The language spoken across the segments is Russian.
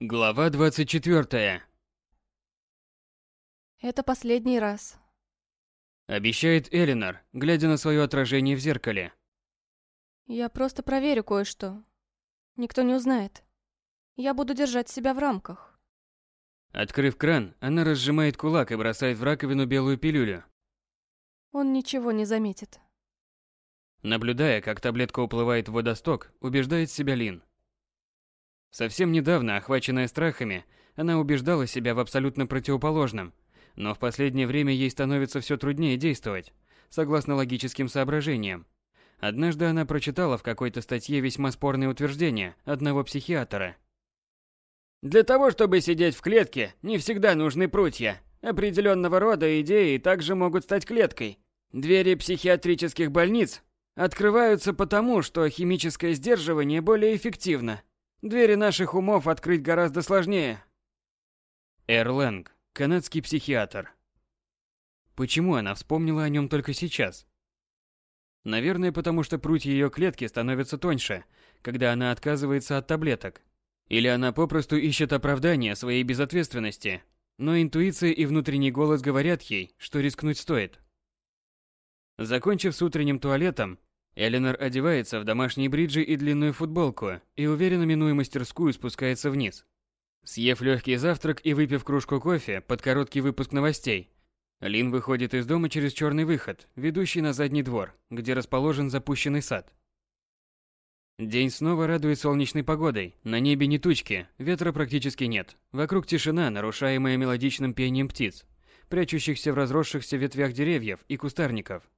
Глава 24. Это последний раз. Обещает Элинор, глядя на свое отражение в зеркале. Я просто проверю кое-что. Никто не узнает. Я буду держать себя в рамках. Открыв кран, она разжимает кулак и бросает в раковину белую пилюлю. Он ничего не заметит. Наблюдая, как таблетка уплывает в водосток, убеждает себя Лин. Совсем недавно, охваченная страхами, она убеждала себя в абсолютно противоположном, но в последнее время ей становится все труднее действовать, согласно логическим соображениям. Однажды она прочитала в какой-то статье весьма спорное утверждение одного психиатра. Для того, чтобы сидеть в клетке, не всегда нужны прутья. Определенного рода идеи также могут стать клеткой. Двери психиатрических больниц открываются потому, что химическое сдерживание более эффективно. Двери наших умов открыть гораздо сложнее. Эрлэнг, канадский психиатр. Почему она вспомнила о нем только сейчас? Наверное, потому что прутья ее клетки становятся тоньше, когда она отказывается от таблеток. Или она попросту ищет оправдания своей безответственности. Но интуиция и внутренний голос говорят ей, что рискнуть стоит. Закончив с утренним туалетом, Эленор одевается в домашние бриджи и длинную футболку и уверенно минуя мастерскую спускается вниз. Съев легкий завтрак и выпив кружку кофе под короткий выпуск новостей, Лин выходит из дома через черный выход, ведущий на задний двор, где расположен запущенный сад. День снова радует солнечной погодой. На небе не тучки, ветра практически нет. Вокруг тишина, нарушаемая мелодичным пением птиц, прячущихся в разросшихся ветвях деревьев и кустарников.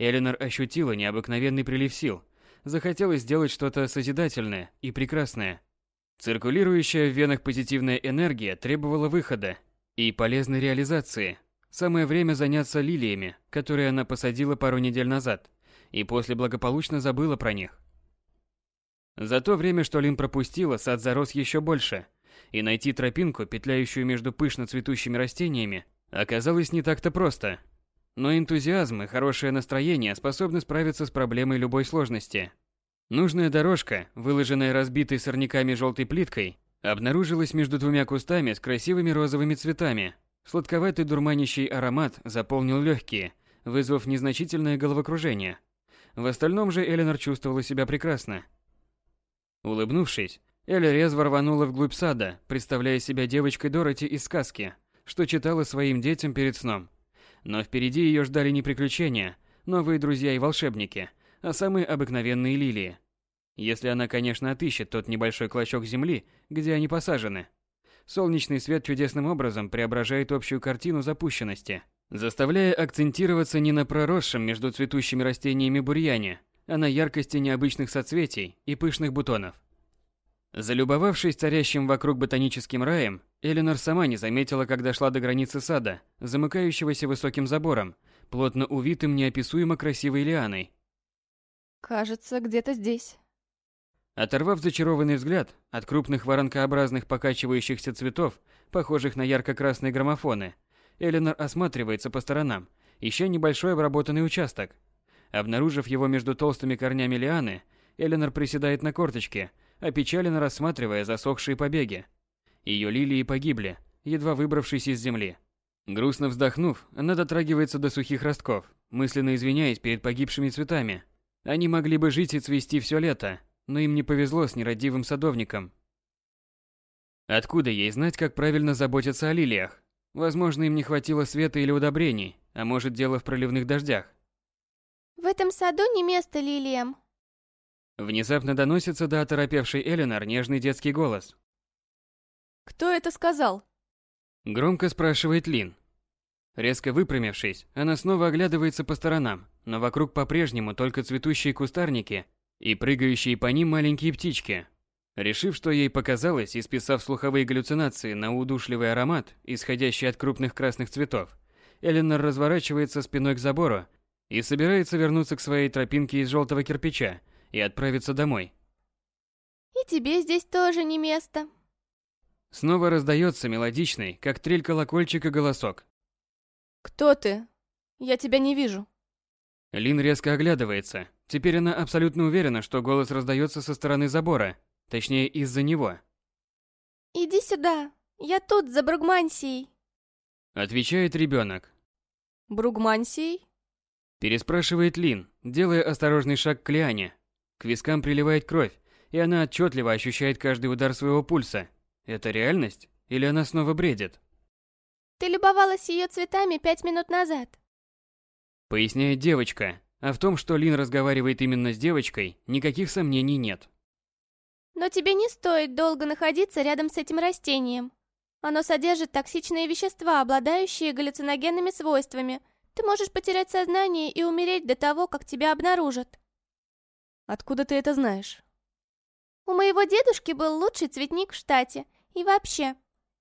Эленор ощутила необыкновенный прилив сил. Захотелось сделать что-то созидательное и прекрасное. Циркулирующая в венах позитивная энергия требовала выхода и полезной реализации. Самое время заняться лилиями, которые она посадила пару недель назад, и после благополучно забыла про них. За то время, что Лин пропустила, сад зарос еще больше, и найти тропинку, петляющую между пышно цветущими растениями, оказалось не так-то просто – но энтузиазм и хорошее настроение способны справиться с проблемой любой сложности. Нужная дорожка, выложенная разбитой сорняками желтой плиткой, обнаружилась между двумя кустами с красивыми розовыми цветами. Сладковатый дурманящий аромат заполнил легкие, вызвав незначительное головокружение. В остальном же Эленор чувствовала себя прекрасно. Улыбнувшись, Эля резво рванула вглубь сада, представляя себя девочкой Дороти из сказки, что читала своим детям перед сном. Но впереди ее ждали не приключения, новые друзья и волшебники, а самые обыкновенные лилии. Если она, конечно, отыщет тот небольшой клочок земли, где они посажены. Солнечный свет чудесным образом преображает общую картину запущенности, заставляя акцентироваться не на проросшем между цветущими растениями бурьяне, а на яркости необычных соцветий и пышных бутонов. Залюбовавшись царящим вокруг ботаническим раем, Эленор сама не заметила, когда шла до границы сада, замыкающегося высоким забором, плотно увитым неописуемо красивой лианой. Кажется, где-то здесь. Оторвав зачарованный взгляд от крупных воронкообразных покачивающихся цветов, похожих на ярко-красные граммофоны, Эленор осматривается по сторонам, ища небольшой обработанный участок. Обнаружив его между толстыми корнями лианы, Эленор приседает на корточке – опечаленно рассматривая засохшие побеги. Ее лилии погибли, едва выбравшись из земли. Грустно вздохнув, она дотрагивается до сухих ростков, мысленно извиняясь перед погибшими цветами. Они могли бы жить и цвести все лето, но им не повезло с нерадивым садовником. Откуда ей знать, как правильно заботиться о лилиях? Возможно, им не хватило света или удобрений, а может, дело в проливных дождях. В этом саду не место лилиям. Внезапно доносится до оторопевшей Эленор нежный детский голос. «Кто это сказал?» Громко спрашивает Лин. Резко выпрямившись, она снова оглядывается по сторонам, но вокруг по-прежнему только цветущие кустарники и прыгающие по ним маленькие птички. Решив, что ей показалось, и списав слуховые галлюцинации на удушливый аромат, исходящий от крупных красных цветов, Эленор разворачивается спиной к забору и собирается вернуться к своей тропинке из желтого кирпича, и отправиться домой. И тебе здесь тоже не место. Снова раздается мелодичный, как трель колокольчика, голосок. Кто ты? Я тебя не вижу. Лин резко оглядывается. Теперь она абсолютно уверена, что голос раздается со стороны забора, точнее из-за него. Иди сюда. Я тут, за Бругмансией. Отвечает ребенок. Бругмансией? Переспрашивает Лин, делая осторожный шаг к Лиане. К вискам приливает кровь, и она отчетливо ощущает каждый удар своего пульса. Это реальность? Или она снова бредит? Ты любовалась ее цветами пять минут назад. Поясняет девочка, а в том, что Лин разговаривает именно с девочкой, никаких сомнений нет. Но тебе не стоит долго находиться рядом с этим растением. Оно содержит токсичные вещества, обладающие галлюциногенными свойствами. Ты можешь потерять сознание и умереть до того, как тебя обнаружат. Откуда ты это знаешь? У моего дедушки был лучший цветник в штате. И вообще,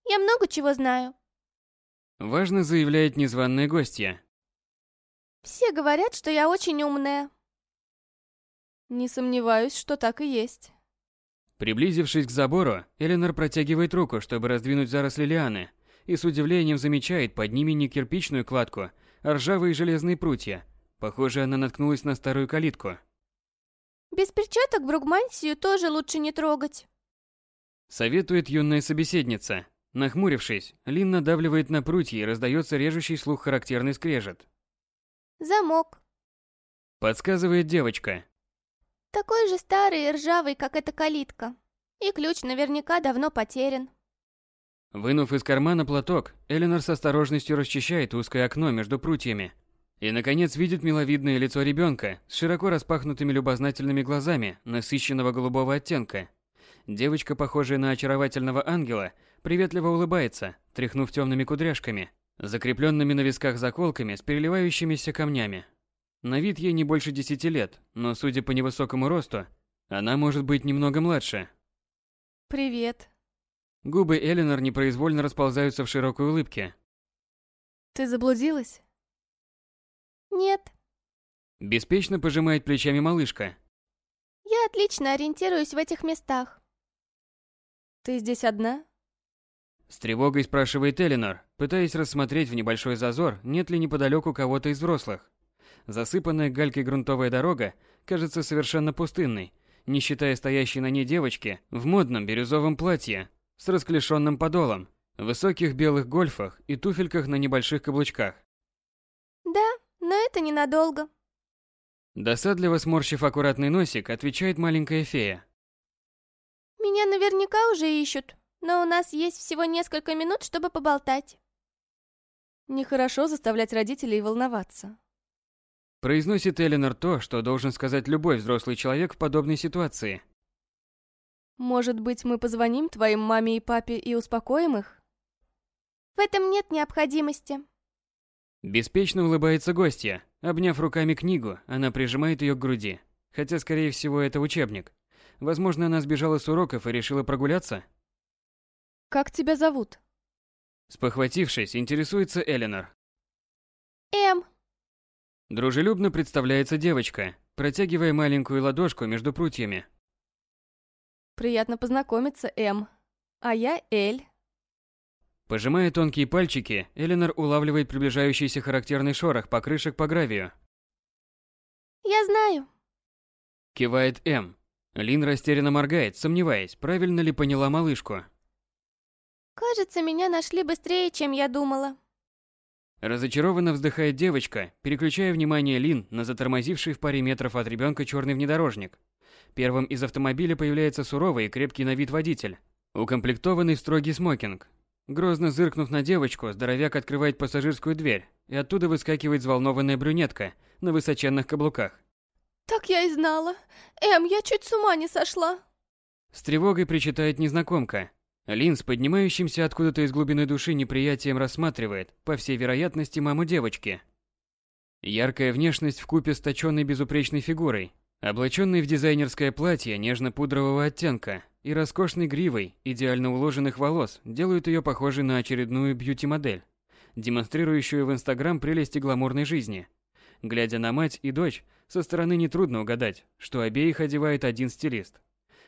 я много чего знаю. Важно заявляет незваная гостья. Все говорят, что я очень умная. Не сомневаюсь, что так и есть. Приблизившись к забору, Эленор протягивает руку, чтобы раздвинуть заросли лианы, и с удивлением замечает под ними не кирпичную кладку, а ржавые железные прутья. Похоже, она наткнулась на старую калитку. Без перчаток Бругмансию тоже лучше не трогать. Советует юная собеседница. Нахмурившись, Лин надавливает на прутья и раздается режущий слух характерный скрежет. Замок. Подсказывает девочка. Такой же старый и ржавый, как эта калитка. И ключ наверняка давно потерян. Вынув из кармана платок, Эленор с осторожностью расчищает узкое окно между прутьями. И, наконец, видит миловидное лицо ребенка с широко распахнутыми любознательными глазами насыщенного голубого оттенка. Девочка, похожая на очаровательного ангела, приветливо улыбается, тряхнув темными кудряшками, закрепленными на висках заколками с переливающимися камнями. На вид ей не больше десяти лет, но, судя по невысокому росту, она может быть немного младше. Привет. Губы Эленор непроизвольно расползаются в широкой улыбке. Ты заблудилась? Нет, Беспечно пожимает плечами малышка. я отлично ориентируюсь в этих местах. Ты здесь одна? С тревогой спрашивает Эленор, пытаясь рассмотреть в небольшой зазор, нет ли неподалеку кого-то из взрослых. Засыпанная галькой грунтовая дорога кажется совершенно пустынной, не считая стоящей на ней девочки в модном бирюзовом платье с расклешенным подолом, высоких белых гольфах и туфельках на небольших каблучках. Да, но это ненадолго. Досадливо сморщив аккуратный носик, отвечает маленькая фея. Меня наверняка уже ищут, но у нас есть всего несколько минут, чтобы поболтать. Нехорошо заставлять родителей волноваться. Произносит Эленор то, что должен сказать любой взрослый человек в подобной ситуации. Может быть, мы позвоним твоим маме и папе и успокоим их? В этом нет необходимости. Беспечно улыбается гостья. Обняв руками книгу, она прижимает ее к груди. Хотя, скорее всего, это учебник. Возможно, она сбежала с уроков и решила прогуляться? Как тебя зовут? Спохватившись, интересуется Эленор. Эм, Дружелюбно представляется девочка, протягивая маленькую ладошку между прутьями. Приятно познакомиться, Эм. А я Эль. Пожимая тонкие пальчики, Эленор улавливает приближающийся характерный шорох покрышек по гравию. я знаю. Кивает М. Лин растерянно моргает, сомневаясь, правильно ли поняла малышку. Кажется, меня нашли быстрее, чем я думала. Разочарованно вздыхает девочка, переключая внимание Лин на затормозивший в паре метров от ребенка черный внедорожник. Первым из автомобиля появляется суровый и крепкий на вид водитель, укомплектованный в строгий смокинг. Грозно зыркнув на девочку, здоровяк открывает пассажирскую дверь, и оттуда выскакивает взволнованная брюнетка на высоченных каблуках. Так я и знала. Эм, я чуть с ума не сошла. С тревогой причитает незнакомка. Лин с поднимающимся откуда-то из глубины души неприятием рассматривает, по всей вероятности, маму девочки. Яркая внешность вкупе с точенной безупречной фигурой, облаченной в дизайнерское платье нежно-пудрового оттенка и роскошной гривой идеально уложенных волос делают ее похожей на очередную бьюти-модель, демонстрирующую в Инстаграм прелести гламурной жизни. Глядя на мать и дочь, со стороны нетрудно угадать, что обеих одевает один стилист.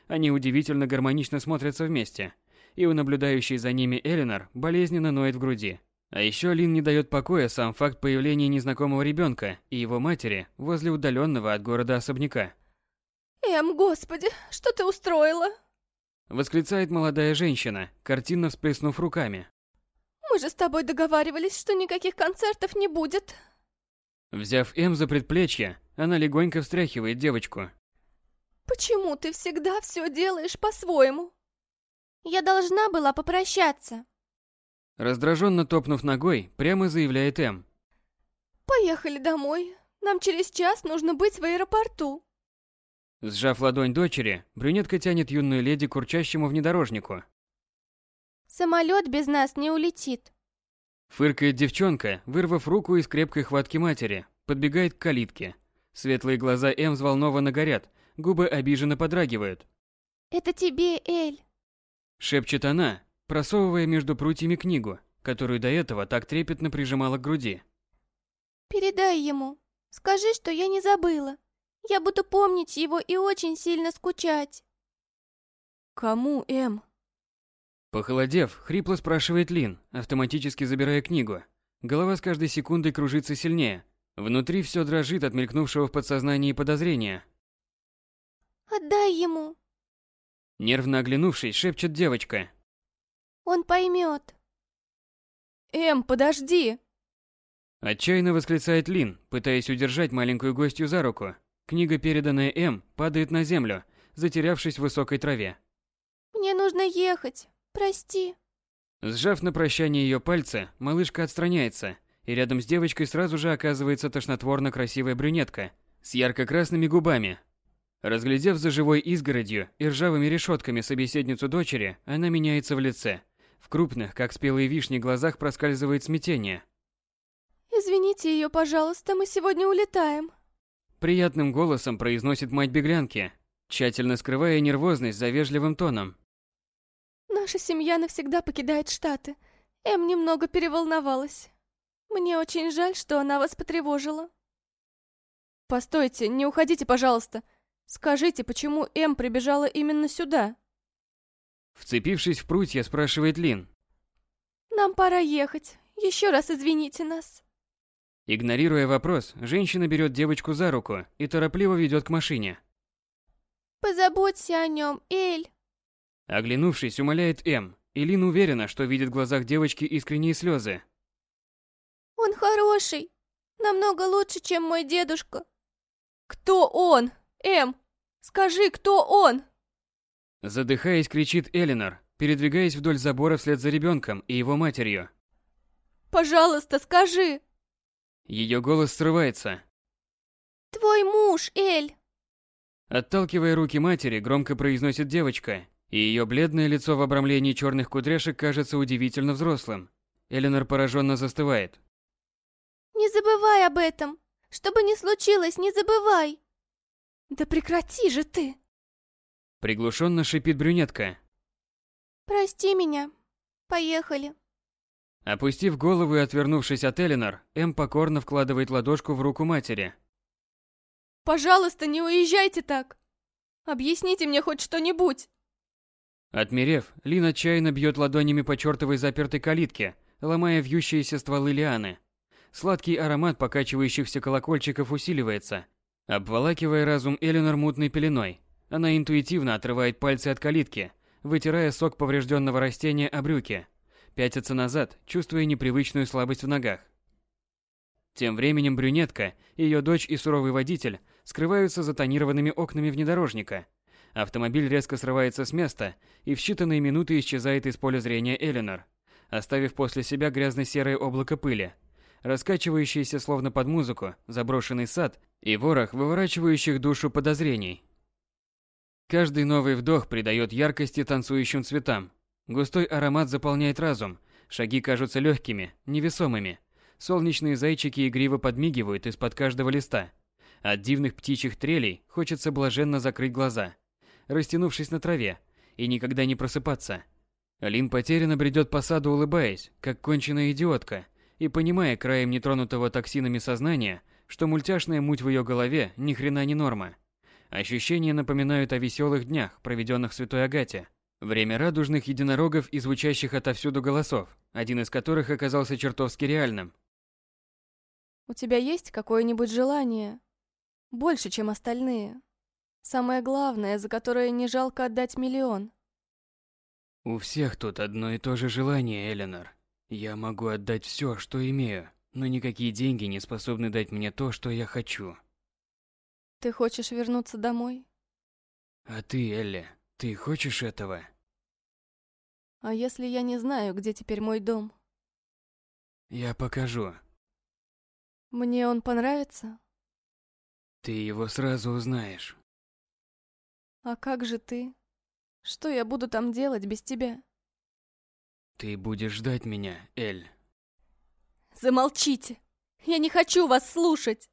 Они удивительно гармонично смотрятся вместе – и у наблюдающей за ними Эленор болезненно ноет в груди. А еще Лин не дает покоя сам факт появления незнакомого ребенка и его матери возле удаленного от города особняка. Эм, господи, что ты устроила? Восклицает молодая женщина, картинно всплеснув руками. Мы же с тобой договаривались, что никаких концертов не будет. Взяв М за предплечье, она легонько встряхивает девочку. Почему ты всегда все делаешь по-своему? Я должна была попрощаться. Раздраженно топнув ногой, прямо заявляет М. Поехали домой. Нам через час нужно быть в аэропорту. Сжав ладонь дочери, брюнетка тянет юную леди к урчащему внедорожнику. Самолет без нас не улетит. Фыркает девчонка, вырвав руку из крепкой хватки матери, подбегает к калитке. Светлые глаза М взволнованно горят, губы обиженно подрагивают. Это тебе, Эль. Шепчет она, просовывая между прутьями книгу, которую до этого так трепетно прижимала к груди. Передай ему. Скажи, что я не забыла. Я буду помнить его и очень сильно скучать. Кому, М? Похолодев, хрипло спрашивает Лин, автоматически забирая книгу. Голова с каждой секундой кружится сильнее. Внутри все дрожит от мелькнувшего в подсознании подозрения. Отдай ему. Нервно оглянувшись, шепчет девочка. Он поймет. М, подожди. Отчаянно восклицает Лин, пытаясь удержать маленькую гостью за руку. Книга, переданная М, падает на землю, затерявшись в высокой траве. Мне нужно ехать. Прости. Сжав на прощание ее пальцы, малышка отстраняется, и рядом с девочкой сразу же оказывается тошнотворно красивая брюнетка с ярко-красными губами. Разглядев за живой изгородью и ржавыми решетками собеседницу дочери, она меняется в лице. В крупных, как спелые вишни, глазах проскальзывает смятение. Извините ее, пожалуйста, мы сегодня улетаем. Приятным голосом произносит мать беглянки, тщательно скрывая нервозность за вежливым тоном. Наша семья навсегда покидает Штаты. Эм немного переволновалась. Мне очень жаль, что она вас потревожила. Постойте, не уходите, пожалуйста. Скажите, почему Эм прибежала именно сюда? Вцепившись в прутья, спрашивает Лин. Нам пора ехать. Еще раз извините нас. Игнорируя вопрос, женщина берет девочку за руку и торопливо ведет к машине. Позаботься о нем, Эль. Оглянувшись, умоляет М, и Лин уверена, что видит в глазах девочки искренние слезы. Он хороший. Намного лучше, чем мой дедушка. Кто он? Эм, скажи, кто он? Задыхаясь, кричит Элинор, передвигаясь вдоль забора вслед за ребенком и его матерью. Пожалуйста, скажи. Ее голос срывается. Твой муж, Эль. Отталкивая руки матери, громко произносит девочка, и ее бледное лицо в обрамлении черных кудряшек кажется удивительно взрослым. Эленор пораженно застывает. Не забывай об этом. Что бы ни случилось, не забывай. Да прекрати же ты. Приглушенно шипит брюнетка. Прости меня. Поехали. Опустив голову и отвернувшись от Эленор, М покорно вкладывает ладошку в руку матери. Пожалуйста, не уезжайте так. Объясните мне хоть что-нибудь. Отмерев, Лин отчаянно бьет ладонями по чертовой запертой калитке, ломая вьющиеся стволы лианы. Сладкий аромат покачивающихся колокольчиков усиливается, обволакивая разум Эленор мутной пеленой. Она интуитивно отрывает пальцы от калитки, вытирая сок поврежденного растения о брюки, пятится назад, чувствуя непривычную слабость в ногах. Тем временем брюнетка, ее дочь и суровый водитель скрываются за тонированными окнами внедорожника. Автомобиль резко срывается с места и в считанные минуты исчезает из поля зрения Эленор, оставив после себя грязно-серое облако пыли, раскачивающийся словно под музыку, заброшенный сад и ворох выворачивающих душу подозрений. Каждый новый вдох придает яркости танцующим цветам. Густой аромат заполняет разум, шаги кажутся легкими, невесомыми. Солнечные зайчики игриво подмигивают из-под каждого листа. От дивных птичьих трелей хочется блаженно закрыть глаза, растянувшись на траве, и никогда не просыпаться. Лин потерянно бредет по саду, улыбаясь, как конченая идиотка, и понимая краем нетронутого токсинами сознания, что мультяшная муть в ее голове ни хрена не норма. Ощущения напоминают о веселых днях, проведенных Святой Агате. Время радужных единорогов и звучащих отовсюду голосов, один из которых оказался чертовски реальным. У тебя есть какое-нибудь желание? Больше, чем остальные. Самое главное, за которое не жалко отдать миллион. У всех тут одно и то же желание, Эленор. Я могу отдать все, что имею, но никакие деньги не способны дать мне то, что я хочу. Ты хочешь вернуться домой? А ты, Элли, ты хочешь этого? А если я не знаю, где теперь мой дом? Я покажу. Мне он понравится? Ты его сразу узнаешь. А как же ты? Что я буду там делать без тебя? Ты будешь ждать меня, Эль. Замолчите! Я не хочу вас слушать!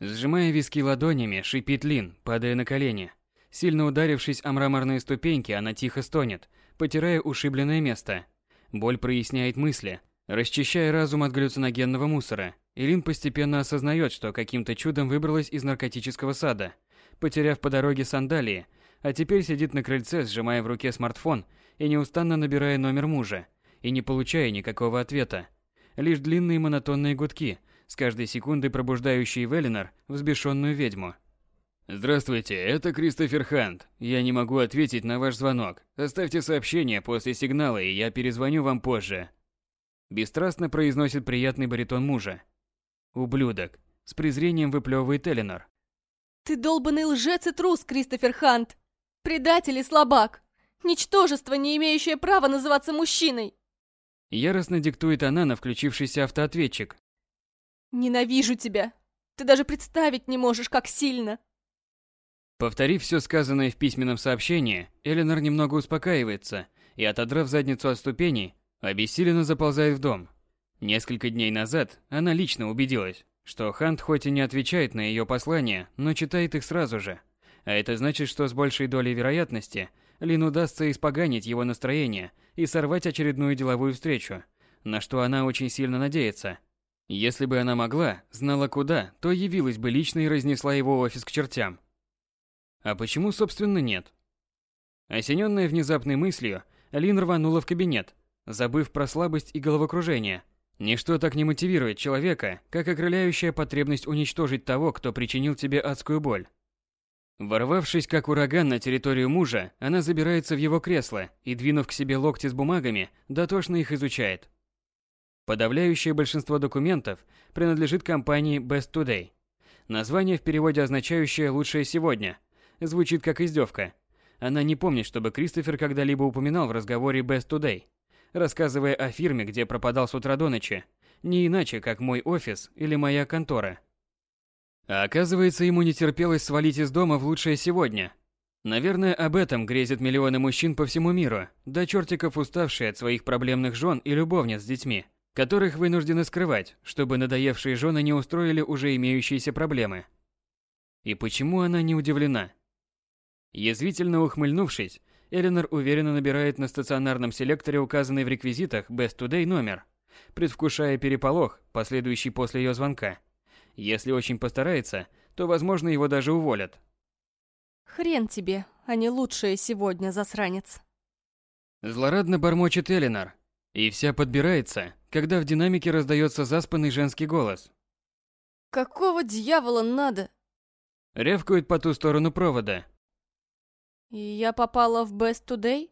Сжимая виски ладонями, шипит Лин, падая на колени. Сильно ударившись о мраморные ступеньки, она тихо стонет, потирая ушибленное место. Боль проясняет мысли, расчищая разум от галлюциногенного мусора. Илин постепенно осознает, что каким-то чудом выбралась из наркотического сада, потеряв по дороге сандалии, а теперь сидит на крыльце, сжимая в руке смартфон и неустанно набирая номер мужа, и не получая никакого ответа. Лишь длинные монотонные гудки, с каждой секундой пробуждающие Велинор, взбешенную ведьму. «Здравствуйте, это Кристофер Хант. Я не могу ответить на ваш звонок. Оставьте сообщение после сигнала, и я перезвоню вам позже». Бесстрастно произносит приятный баритон мужа. «Ублюдок!» С презрением выплевывает Эленор. Ты долбанный лжец и трус, Кристофер Хант! Предатель и слабак! Ничтожество, не имеющее права называться мужчиной! Яростно диктует она на включившийся автоответчик. Ненавижу тебя! Ты даже представить не можешь, как сильно! Повторив все сказанное в письменном сообщении, Эленор немного успокаивается и, отодрав задницу от ступеней, обессиленно заползает в дом. Несколько дней назад она лично убедилась, что Хант хоть и не отвечает на ее послания, но читает их сразу же. А это значит, что с большей долей вероятности Лин удастся испоганить его настроение и сорвать очередную деловую встречу, на что она очень сильно надеется. Если бы она могла, знала куда, то явилась бы лично и разнесла его офис к чертям. А почему, собственно, нет? Осененная внезапной мыслью, Лин рванула в кабинет, забыв про слабость и головокружение. Ничто так не мотивирует человека, как окрыляющая потребность уничтожить того, кто причинил тебе адскую боль. Ворвавшись как ураган на территорию мужа, она забирается в его кресло и, двинув к себе локти с бумагами, дотошно их изучает. Подавляющее большинство документов принадлежит компании Best Today. Название в переводе означающее «лучшее сегодня», звучит как издевка. Она не помнит, чтобы Кристофер когда-либо упоминал в разговоре Best Today, рассказывая о фирме, где пропадал с утра до ночи, не иначе, как мой офис или моя контора. А оказывается, ему не терпелось свалить из дома в лучшее сегодня. Наверное, об этом грезят миллионы мужчин по всему миру, до чертиков уставшие от своих проблемных жен и любовниц с детьми, которых вынуждены скрывать, чтобы надоевшие жены не устроили уже имеющиеся проблемы. И почему она не удивлена? Язвительно ухмыльнувшись, Эленор уверенно набирает на стационарном селекторе указанный в реквизитах Best Today номер, предвкушая переполох, последующий после ее звонка. Если очень постарается, то, возможно, его даже уволят. Хрен тебе, а не лучшее сегодня, засранец. Злорадно бормочет Эленор, и вся подбирается, когда в динамике раздается заспанный женский голос. Какого дьявола надо? Ревкует по ту сторону провода. И я попала в Best Today?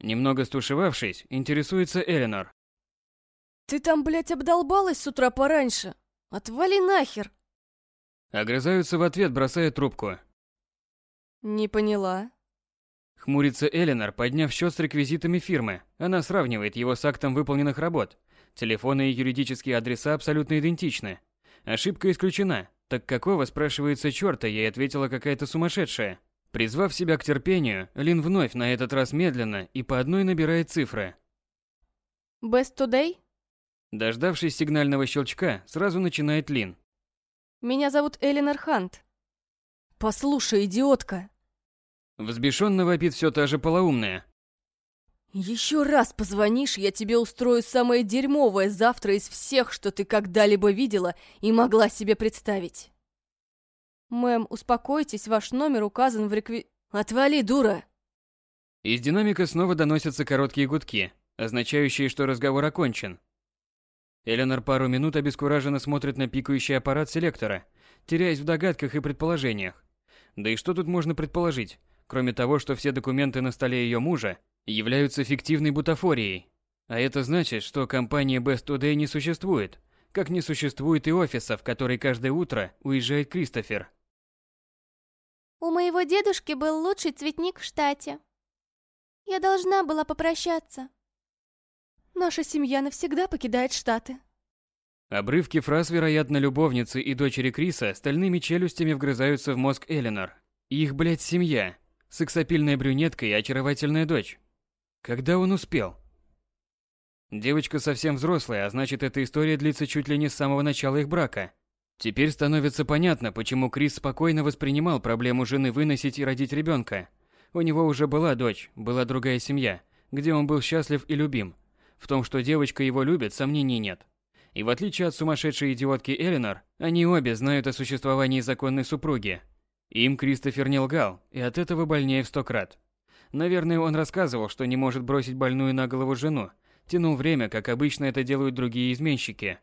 Немного стушевавшись, интересуется Эленор. Ты там, блядь, обдолбалась с утра пораньше? Отвали нахер! Огрызаются в ответ, бросая трубку. Не поняла. Хмурится Эленор, подняв счет с реквизитами фирмы. Она сравнивает его с актом выполненных работ. Телефоны и юридические адреса абсолютно идентичны. Ошибка исключена. Так какого, спрашивается, черта, ей ответила какая-то сумасшедшая. Призвав себя к терпению, Лин вновь на этот раз медленно и по одной набирает цифры. Best Today? Дождавшись сигнального щелчка, сразу начинает Лин. Меня зовут Эленор Хант. Послушай, идиотка. Взбешенно вопит все та же полоумная. Еще раз позвонишь, я тебе устрою самое дерьмовое завтра из всех, что ты когда-либо видела и могла себе представить. Мэм, успокойтесь, ваш номер указан в рекви... Отвали, дура! Из динамика снова доносятся короткие гудки, означающие, что разговор окончен. Эленор пару минут обескураженно смотрит на пикающий аппарат селектора, теряясь в догадках и предположениях. Да и что тут можно предположить, кроме того, что все документы на столе ее мужа являются фиктивной бутафорией. А это значит, что компания Best Today не существует, как не существует и офиса, в который каждое утро уезжает Кристофер. У моего дедушки был лучший цветник в штате. Я должна была попрощаться. Наша семья навсегда покидает Штаты. Обрывки фраз, вероятно, любовницы и дочери Криса стальными челюстями вгрызаются в мозг Эленор. Их, блядь, семья. Сексапильная брюнетка и очаровательная дочь. Когда он успел? Девочка совсем взрослая, а значит, эта история длится чуть ли не с самого начала их брака. Теперь становится понятно, почему Крис спокойно воспринимал проблему жены выносить и родить ребенка. У него уже была дочь, была другая семья, где он был счастлив и любим. В том, что девочка его любит, сомнений нет. И в отличие от сумасшедшей идиотки Эленор, они обе знают о существовании законной супруги. Им Кристофер не лгал, и от этого больнее в сто крат. Наверное, он рассказывал, что не может бросить больную на голову жену, тянул время, как обычно это делают другие изменщики.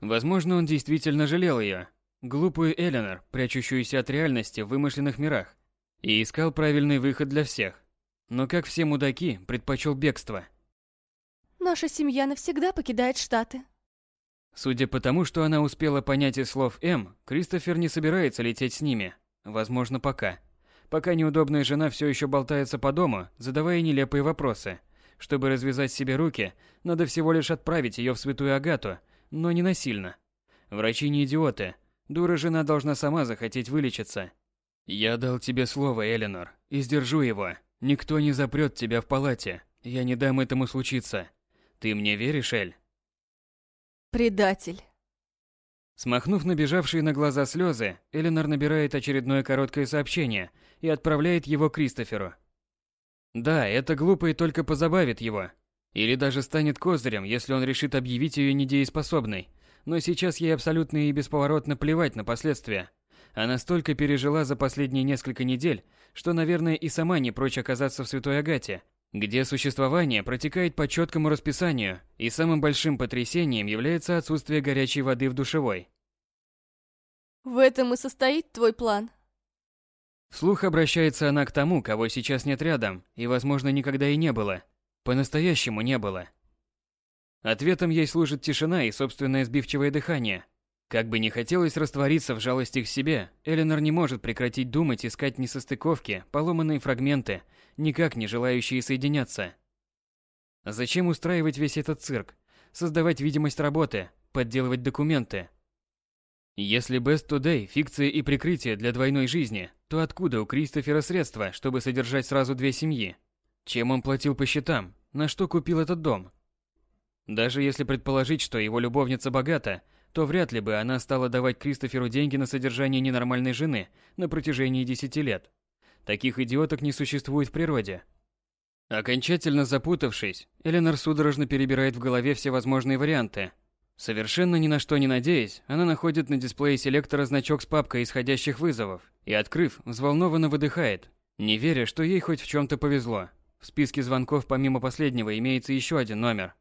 Возможно, он действительно жалел ее, глупую Эленор, прячущуюся от реальности в вымышленных мирах, и искал правильный выход для всех. Но как все мудаки, предпочел бегство. Наша семья навсегда покидает Штаты. Судя по тому, что она успела понять из слов М, Кристофер не собирается лететь с ними. Возможно, пока. Пока неудобная жена все еще болтается по дому, задавая нелепые вопросы. Чтобы развязать себе руки, надо всего лишь отправить ее в святую Агату, но не насильно. Врачи не идиоты. Дура жена должна сама захотеть вылечиться. Я дал тебе слово, Эленор, и сдержу его. Никто не запрет тебя в палате. Я не дам этому случиться. Ты мне веришь, Эль? Предатель. Смахнув набежавшие на глаза слезы, Эленор набирает очередное короткое сообщение и отправляет его Кристоферу. Да, это глупо и только позабавит его. Или даже станет козырем, если он решит объявить ее недееспособной. Но сейчас ей абсолютно и бесповоротно плевать на последствия. Она столько пережила за последние несколько недель, что, наверное, и сама не прочь оказаться в Святой Агате, где существование протекает по четкому расписанию, и самым большим потрясением является отсутствие горячей воды в душевой. В этом и состоит твой план. Вслух обращается она к тому, кого сейчас нет рядом, и, возможно, никогда и не было. По-настоящему не было. Ответом ей служит тишина и собственное сбивчивое дыхание. Как бы не хотелось раствориться в жалости к себе, Эленор не может прекратить думать, искать несостыковки, поломанные фрагменты, никак не желающие соединяться. Зачем устраивать весь этот цирк? Создавать видимость работы, подделывать документы? Если Best Today – фикция и прикрытие для двойной жизни, то откуда у Кристофера средства, чтобы содержать сразу две семьи? Чем он платил по счетам? На что купил этот дом? Даже если предположить, что его любовница богата, то вряд ли бы она стала давать Кристоферу деньги на содержание ненормальной жены на протяжении десяти лет. Таких идиоток не существует в природе. Окончательно запутавшись, Эленор судорожно перебирает в голове все возможные варианты. Совершенно ни на что не надеясь, она находит на дисплее селектора значок с папкой исходящих вызовов и, открыв, взволнованно выдыхает, не веря, что ей хоть в чем-то повезло. В списке звонков помимо последнего имеется еще один номер.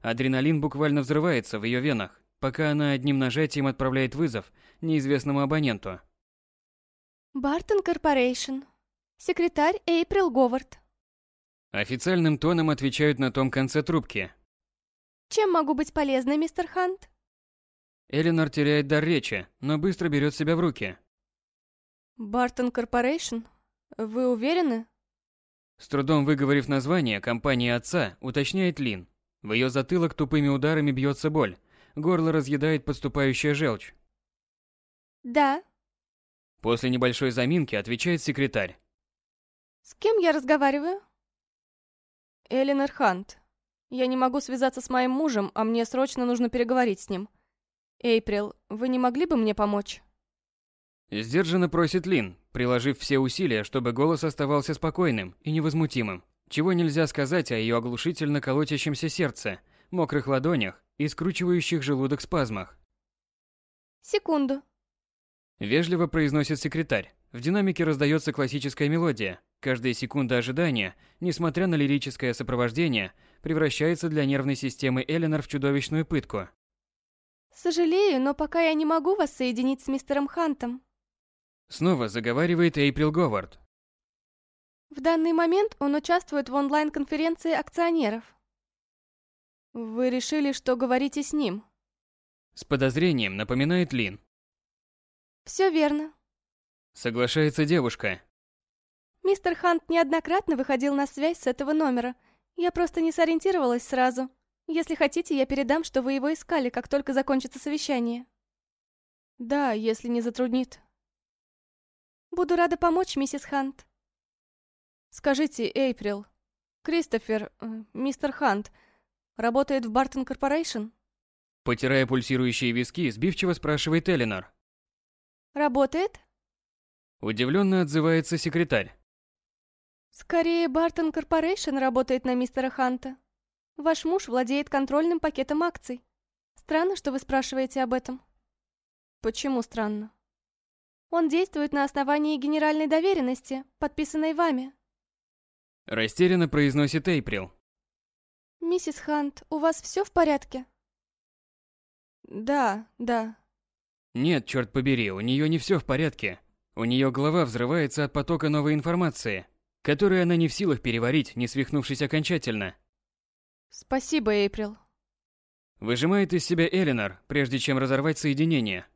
Адреналин буквально взрывается в ее венах, пока она одним нажатием отправляет вызов неизвестному абоненту. Бартон Корпорейшн. Секретарь Эйприл Говард. Официальным тоном отвечают на том конце трубки. Чем могу быть полезной, мистер Хант? Эленор теряет дар речи, но быстро берет себя в руки. Бартон Корпорейшн? Вы уверены? С трудом выговорив название компании отца, уточняет Лин. В ее затылок тупыми ударами бьется боль. Горло разъедает подступающая желчь. Да. После небольшой заминки отвечает секретарь. С кем я разговариваю? Эленор Хант. Я не могу связаться с моим мужем, а мне срочно нужно переговорить с ним. Эйприл, вы не могли бы мне помочь? Сдержанно просит Лин, приложив все усилия, чтобы голос оставался спокойным и невозмутимым. Чего нельзя сказать о ее оглушительно колотящемся сердце, мокрых ладонях и скручивающих желудок спазмах. Секунду. Вежливо произносит секретарь. В динамике раздается классическая мелодия. Каждая секунда ожидания, несмотря на лирическое сопровождение, превращается для нервной системы Эленор в чудовищную пытку. Сожалею, но пока я не могу вас соединить с мистером Хантом. Снова заговаривает Эйприл Говард. В данный момент он участвует в онлайн-конференции акционеров. Вы решили, что говорите с ним? С подозрением напоминает Лин. Все верно. Соглашается девушка. Мистер Хант неоднократно выходил на связь с этого номера. Я просто не сориентировалась сразу. Если хотите, я передам, что вы его искали, как только закончится совещание. Да, если не затруднит. Буду рада помочь, миссис Хант. Скажите, Эйприл, Кристофер, э, мистер Хант, работает в Бартон Корпорейшн? Потирая пульсирующие виски, сбивчиво спрашивает Эленор. Работает? Удивленно отзывается секретарь. Скорее, Бартон Корпорейшн работает на мистера Ханта. Ваш муж владеет контрольным пакетом акций. Странно, что вы спрашиваете об этом. Почему странно? Он действует на основании генеральной доверенности, подписанной вами. Растерянно произносит Эйприл. Миссис Хант, у вас все в порядке? Да, да. Нет, черт побери, у нее не все в порядке. У нее голова взрывается от потока новой информации, которую она не в силах переварить, не свихнувшись окончательно. Спасибо, Эйприл. Выжимает из себя Эленор, прежде чем разорвать соединение.